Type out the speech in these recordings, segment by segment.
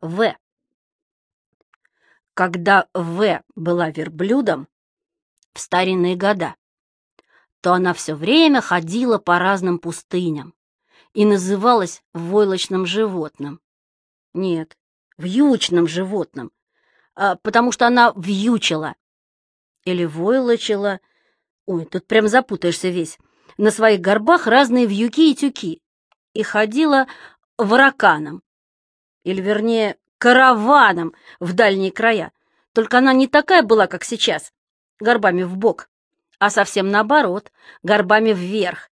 В. Когда В была верблюдом в старинные года, то она все время ходила по разным пустыням и называлась войлочным животным. Нет, вьючным животным, а, потому что она вьючила или войлочила. Ой, тут прям запутаешься весь. На своих горбах разные вьюки и тюки. И ходила вараканом, или, вернее, караваном в дальние края. Только она не такая была, как сейчас, горбами в бок, а совсем наоборот, горбами вверх.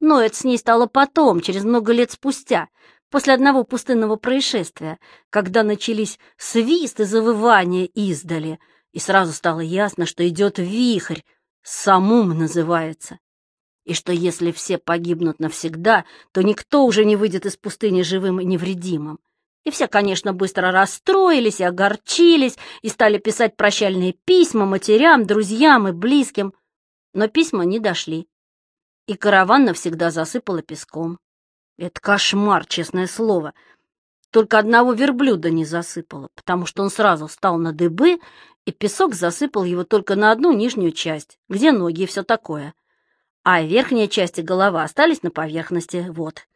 Но это с ней стало потом, через много лет спустя, после одного пустынного происшествия, когда начались свист и завывания издали, и сразу стало ясно, что идет вихрь, самум называется, и что если все погибнут навсегда, то никто уже не выйдет из пустыни живым и невредимым. И все, конечно, быстро расстроились и огорчились, и стали писать прощальные письма матерям, друзьям и близким. Но письма не дошли, и караван навсегда засыпало песком. Это кошмар, честное слово. Только одного верблюда не засыпало, потому что он сразу встал на дыбы, и песок засыпал его только на одну нижнюю часть, где ноги и все такое. А верхняя часть и голова остались на поверхности, вот.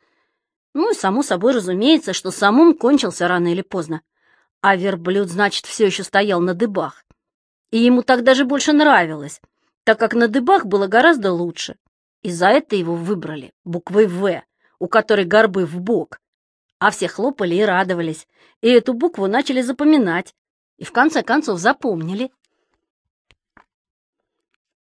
Ну и само собой разумеется, что самум кончился рано или поздно. А верблюд, значит, все еще стоял на дыбах. И ему так даже больше нравилось, так как на дыбах было гораздо лучше. И за это его выбрали буквой «В», у которой горбы в бок. А все хлопали и радовались, и эту букву начали запоминать, и в конце концов запомнили.